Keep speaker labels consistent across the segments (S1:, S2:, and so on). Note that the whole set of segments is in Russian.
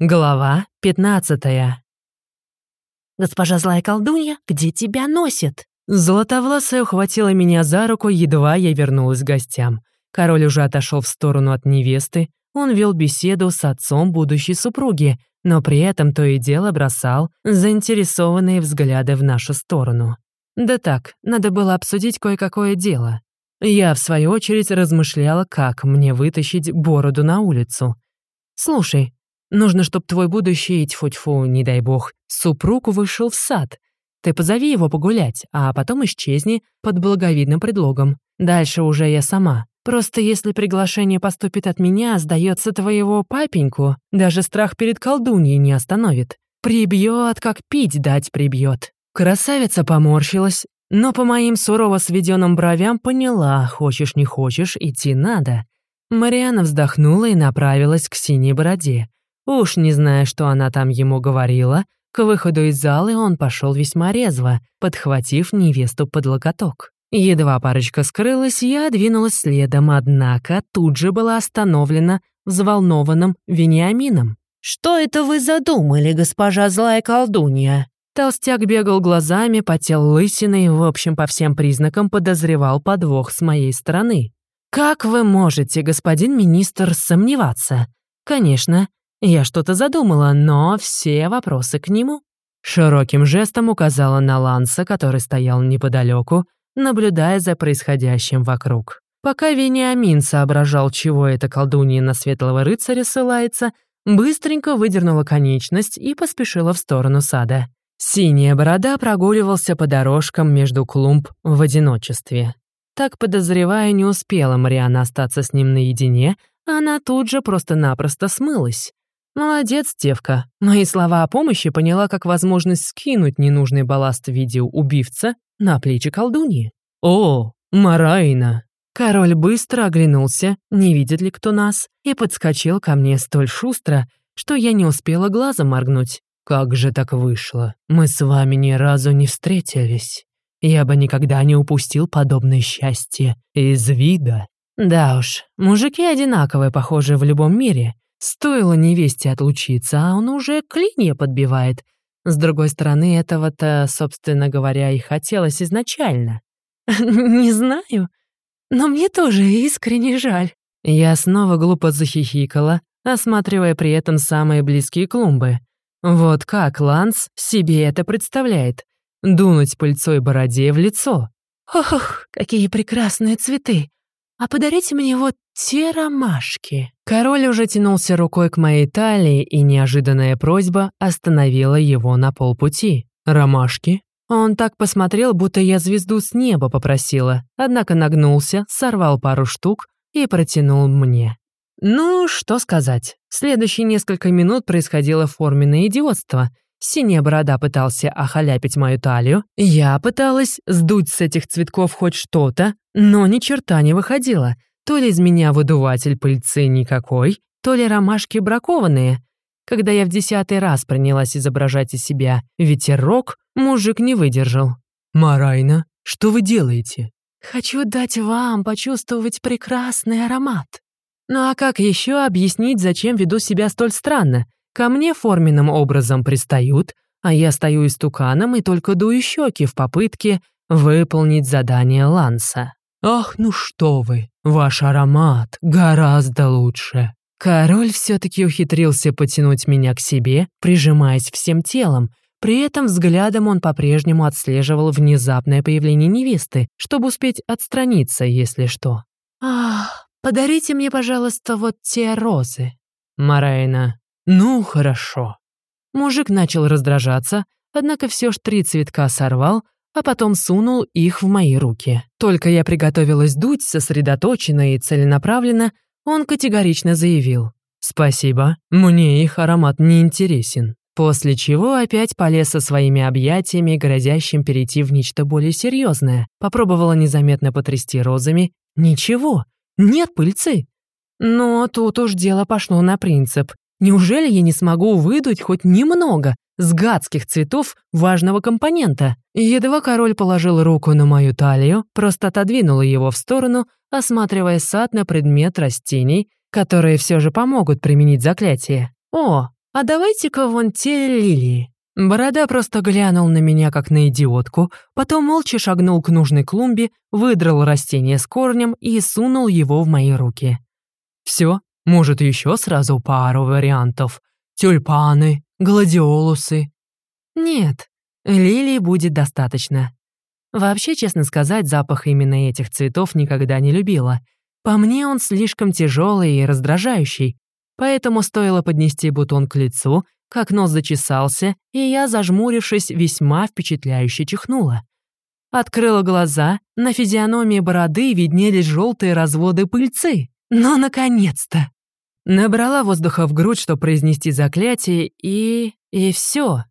S1: Глава 15
S2: «Госпожа злая колдунья, где тебя носит?»
S1: Золотовласая ухватила меня за руку, едва я вернулась к гостям. Король уже отошел в сторону от невесты, он вел беседу с отцом будущей супруги, но при этом то и дело бросал заинтересованные взгляды в нашу сторону. Да так, надо было обсудить кое-какое дело. Я, в свою очередь, размышляла, как мне вытащить бороду на улицу. «Слушай, Нужно, чтобы твой будущий, тьфу-тьфу, не дай бог, супруг вышел в сад. Ты позови его погулять, а потом исчезни под благовидным предлогом. Дальше уже я сама. Просто если приглашение поступит от меня, сдается твоего папеньку, даже страх перед колдуньей не остановит. Прибьет, как пить дать прибьет. Красавица поморщилась, но по моим сурово сведенным бровям поняла, хочешь не хочешь, идти надо. Мариана вздохнула и направилась к синей бороде. Уж не зная, что она там ему говорила, к выходу из зала он пошел весьма резво, подхватив невесту под локоток. Едва парочка скрылась, я двинулась следом, однако тут же была остановлена взволнованным Вениамином.
S2: «Что это вы задумали, госпожа злая колдунья?»
S1: Толстяк бегал глазами, потел лысиной в общем, по всем признакам подозревал подвох с моей стороны. «Как вы можете, господин министр, сомневаться? Конечно, я что-то задумала, но все вопросы к нему. Широким жестом указала на Ланса, который стоял неподалеку, наблюдая за происходящим вокруг. Пока Вениамин соображал, чего эта колдунья на светлого рыцаря ссылается, быстренько выдернула конечность и поспешила в сторону сада. Синяя борода прогуливался по дорожкам между клумб в одиночестве. Так, подозревая, не успела Мариана остаться с ним наедине, она тут же просто-напросто смылась. «Молодец, девка. Мои слова о помощи поняла как возможность скинуть ненужный балласт в виде убивца на плечи колдуньи. О, Марайна!» Король быстро оглянулся, не видит ли кто нас, и подскочил ко мне столь шустро, что я не успела глазом моргнуть. «Как же так вышло? Мы с вами ни разу не встретились. Я бы никогда не упустил подобное счастье из вида». Да уж, мужики одинаковые, похожи в любом мире, Стоило невесте отлучиться, а он уже клинья подбивает. С другой стороны, этого-то, собственно говоря, и хотелось изначально. «Не знаю, но мне тоже искренне жаль». Я снова глупо захихикала, осматривая при этом самые близкие клумбы. Вот как Ланс себе это представляет. Дунуть пыльцой бороде в лицо. «Ох, какие прекрасные цветы! А подарите мне вот те ромашки». Король уже тянулся рукой к моей талии, и неожиданная просьба остановила его на полпути. «Ромашки?» Он так посмотрел, будто я звезду с неба попросила, однако нагнулся, сорвал пару штук и протянул мне. Ну, что сказать. Следующие несколько минут происходило форменное идиотство. Синяя борода пытался охаляпить мою талию, я пыталась сдуть с этих цветков хоть что-то, но ни черта не выходило. То ли из меня выдуватель пыльцы никакой, то ли ромашки бракованные. Когда я в десятый раз принялась изображать из себя ветерок, мужик не выдержал. «Марайна, что вы делаете?» «Хочу дать вам почувствовать прекрасный аромат». Ну а как еще объяснить, зачем веду себя столь странно? Ко мне форменным образом пристают, а я стою истуканом и только дую щеки в попытке выполнить задание Ланса. «Ах, ну что вы, ваш аромат гораздо лучше». Король все-таки ухитрился потянуть меня к себе, прижимаясь всем телом. При этом взглядом он по-прежнему отслеживал внезапное появление невесты, чтобы успеть отстраниться, если что. «Ах, подарите мне, пожалуйста, вот те розы». «Марайна, ну хорошо». Мужик начал раздражаться, однако все ж три цветка сорвал, а потом сунул их в мои руки. Только я приготовилась дуть сосредоточенно и целенаправленно, он категорично заявил. «Спасибо, мне их аромат не интересен». После чего опять полез со своими объятиями, грозящим перейти в нечто более серьезное. Попробовала незаметно потрясти розами. Ничего, нет пыльцы. Но тут уж дело пошло на принцип. Неужели я не смогу выдуть хоть немного с гадских цветов важного компонента? Едва король положил руку на мою талию, просто отодвинула его в сторону, осматривая сад на предмет растений, которые все же помогут применить заклятие. О, а давайте-ка вон те лилии». Борода просто глянул на меня, как на идиотку, потом молча шагнул к нужной клумбе, выдрал растение с корнем и сунул его в мои руки. Все, может, еще сразу пару вариантов. Тюльпаны, гладиолусы. Нет, лилий будет достаточно. Вообще, честно сказать, запах именно этих цветов никогда не любила. По мне он слишком тяжелый и раздражающий, поэтому стоило поднести бутон к лицу — как нос зачесался, и я, зажмурившись, весьма впечатляюще чихнула. Открыла глаза, на физиономии бороды виднелись желтые разводы пыльцы. Но, наконец-то! Набрала воздуха в грудь, чтобы произнести заклятие, и... и все.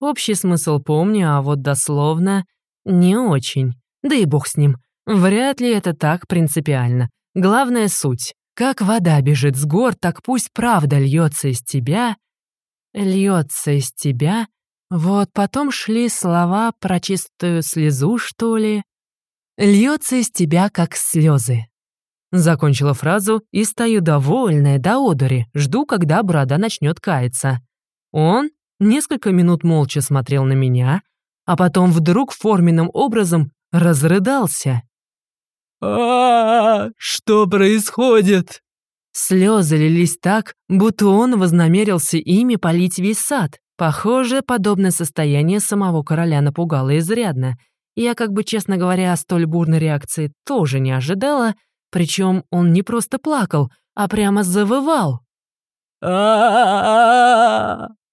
S1: Общий смысл помню, а вот дословно не очень. Да и бог с ним. Вряд ли это так принципиально. Главная суть. Как вода бежит с гор, так пусть правда льется из тебя, льется из тебя. Вот потом шли слова про чистую слезу, что ли. Льется из тебя, как слезы. Закончила фразу и стою довольная до одури, жду, когда борода начнет каяться. Он несколько минут молча смотрел на меня, а потом вдруг форменным образом разрыдался. а, Что происходит?» Слезы лились так, будто он вознамерился ими полить весь сад. Похоже, подобное состояние самого короля напугало изрядно. Я, как бы, честно говоря, столь бурной реакции тоже не ожидала, причем он не просто плакал, а прямо завывал.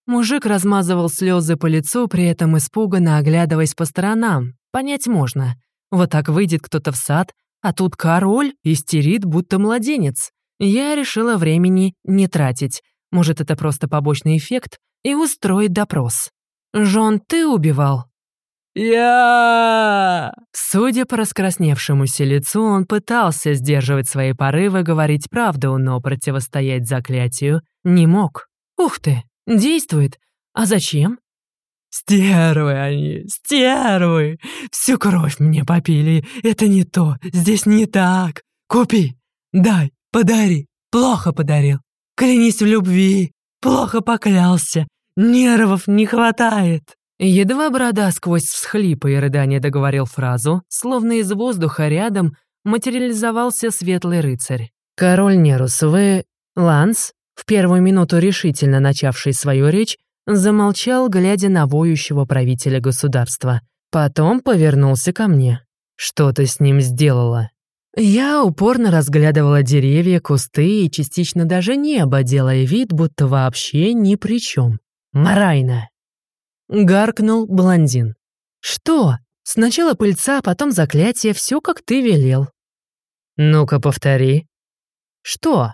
S1: Мужик размазывал слезы по лицу, при этом испуганно оглядываясь по сторонам. Понять можно. Вот так выйдет кто-то в сад, а тут король истерит, будто младенец. Я решила времени не тратить. Может, это просто побочный эффект, и устроить допрос. «Жон, ты убивал?» «Я...» Судя по раскрасневшемуся лицу, он пытался сдерживать свои порывы говорить правду, но противостоять заклятию не мог. «Ух ты, действует. А зачем?» «Стервы они, стервы! Всю кровь мне попили. Это не то, здесь не так. Купи, дай, Подари, плохо подарил. Клянись в любви, плохо поклялся. Нервов не хватает. Едва борода сквозь всхлипы и рыдания договорил фразу, словно из воздуха рядом материализовался светлый рыцарь. Король Нерус, вы... Ланс, в первую минуту решительно начавший свою речь, замолчал, глядя на воющего правителя государства. Потом повернулся ко мне. «Что ты с ним сделала?» Я упорно разглядывала деревья, кусты и частично даже небо, делая вид, будто вообще ни при чем. «Марайна!» Гаркнул блондин. «Что? Сначала пыльца, а потом заклятие, все как ты велел». «Ну-ка, повтори». «Что?»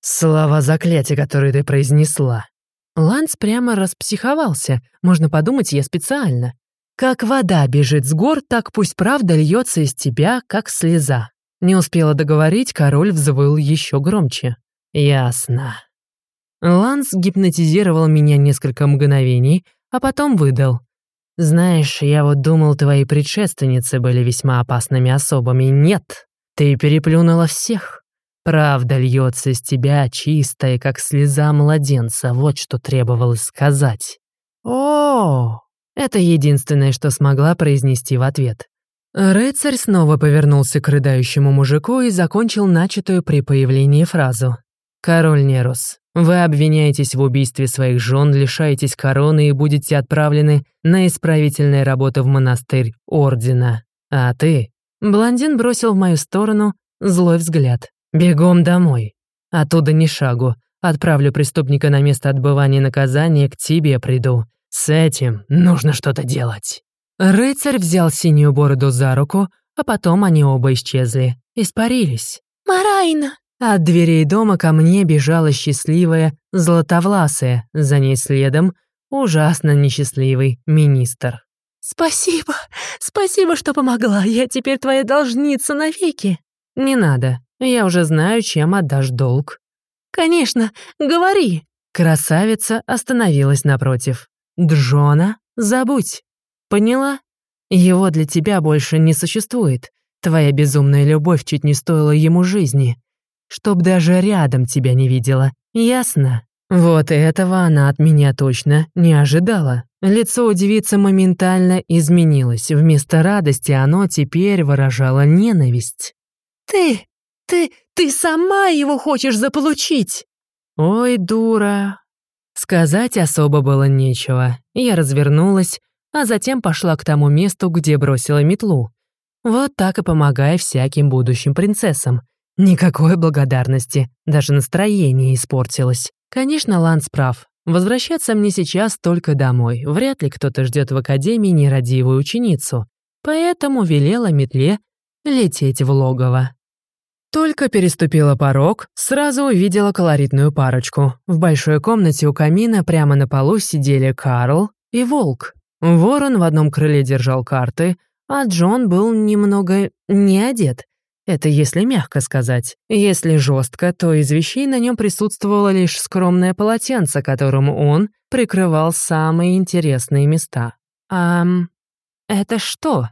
S1: «Слова заклятия, которые ты произнесла». Ланс прямо распсиховался. Можно подумать, я специально. Как вода бежит с гор, так пусть правда льется из тебя, как слеза. Не успела договорить, король взвыл еще громче. «Ясно». Ланс гипнотизировал меня несколько мгновений, а потом выдал. «Знаешь, я вот думал, твои предшественницы были весьма опасными особами. Нет, ты переплюнула всех. Правда льется из тебя чистая, как слеза младенца, вот что требовалось сказать». «О!» Это единственное, что смогла произнести в ответ. Рыцарь снова повернулся к рыдающему мужику и закончил начатую при появлении фразу. «Король Нерус, вы обвиняетесь в убийстве своих жен, лишаетесь короны и будете отправлены на исправительные работы в монастырь Ордена. А ты...» Блондин бросил в мою сторону злой взгляд. «Бегом домой. Оттуда ни шагу. Отправлю преступника на место отбывания наказания, к тебе приду. С этим нужно что-то делать». Рыцарь взял синюю бороду за руку, а потом они оба исчезли, испарились.
S2: «Марайна!»
S1: От дверей дома ко мне бежала счастливая, златовласая, за ней следом ужасно несчастливый министр.
S2: «Спасибо, спасибо, что помогла, я теперь твоя должница навеки».
S1: «Не надо, я уже знаю, чем отдашь долг».
S2: «Конечно, говори».
S1: Красавица остановилась напротив. «Джона, забудь». Поняла? Его для тебя больше не существует. Твоя безумная любовь чуть не стоила ему жизни. Чтоб даже рядом тебя не видела. Ясно? Вот этого она от меня точно не ожидала. Лицо у девицы моментально изменилось. Вместо радости оно теперь выражало ненависть.
S2: «Ты, ты, ты сама его хочешь заполучить!»
S1: «Ой, дура!» Сказать особо было нечего. Я развернулась, а затем пошла к тому месту, где бросила метлу. Вот так и помогая всяким будущим принцессам. Никакой благодарности, даже настроение испортилось. Конечно, Ланс прав. Возвращаться мне сейчас только домой. Вряд ли кто-то ждет в академии нерадивую ученицу. Поэтому велела метле лететь в логово. Только переступила порог, сразу увидела колоритную парочку. В большой комнате у камина прямо на полу сидели Карл и Волк. Ворон в одном крыле держал карты, а Джон был немного не одет. Это если мягко сказать. Если жестко, то из вещей на нем присутствовало лишь скромное полотенце, которым он прикрывал самые интересные места. Ам, это что?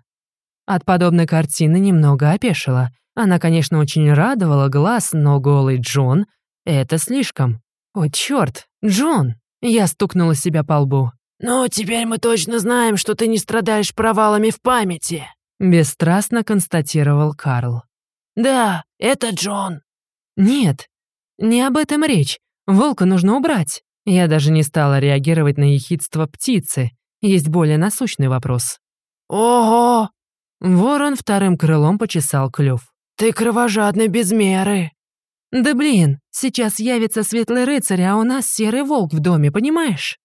S1: От подобной картины немного опешила. Она, конечно, очень радовала глаз, но голый Джон — это слишком. О, чёрт, Джон! Я стукнула себя по лбу.
S3: «Ну, теперь мы точно знаем, что ты не страдаешь провалами в памяти», —
S1: бесстрастно констатировал Карл.
S3: «Да, это Джон».
S1: «Нет, не об этом речь. Волка нужно убрать». Я даже не стала реагировать на ехидство птицы. Есть более насущный вопрос.
S3: «Ого!»
S1: Ворон вторым крылом почесал клюв.
S3: «Ты кровожадный без меры!»
S1: «Да блин, сейчас явится светлый рыцарь, а у нас серый волк в доме, понимаешь?»